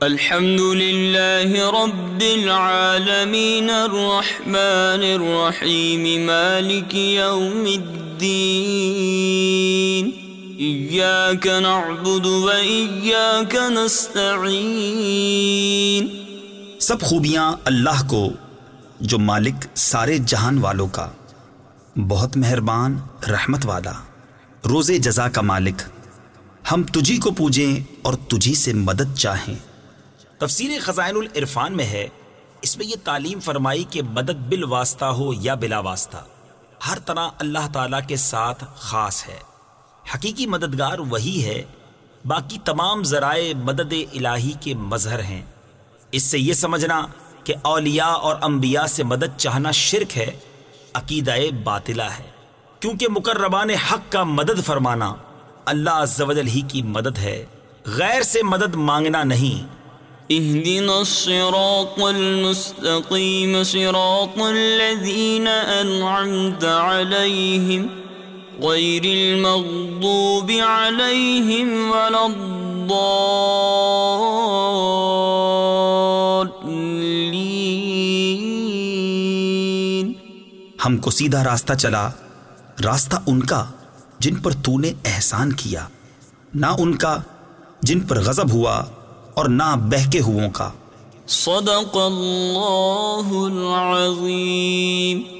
الحمد لله رب العالمين الرحمن الرحيم مالك يوم الدين إياك نعبد وإياك نستعين سب خوبیاں اللہ کو، جو مالک سارے جہان والوں کا، بہت مہربان رحمت والا روز جزا کا مالک۔ ہم تجھی کو پوجیں اور تجھی سے مدد چاہیں۔ تفسیر خزائن العرفان میں ہے، اس میں یہ تعلیم فرمائی کہ مدد بالواسطہ ہو یا بلا واسطہ، ہر طرح اللہ تعالی کے ساتھ خاص ہے۔ حقیقی مددگار وہی ہے، باقی تمام ذرائع مدد الہی کے مظہر ہیں۔ اس سے یہ سمجھنا کہ اولیاء اور انبیاء سے مدد چاہنا شرک ہے، عقیدہ باطلہ ہے۔ کیونکہ مقربان حق کا مدد فرمانا اللہ عز و جل ہی کی مدد ہے، غیر سے مدد مانگنا نہیں۔ اهدنا الصراط المستقيم صراط الذين أنعمت عليهم غير المغضوب عليهم ولا الضالين. ہم کو سیدھا راستہ چلا، راستہ ان کا جن پر تو نے احسان کیا، نہ ان کا جن پر غضب ہوا۔ اور نہ بہکے ہووں کا۔ صدق اللہ العظیم۔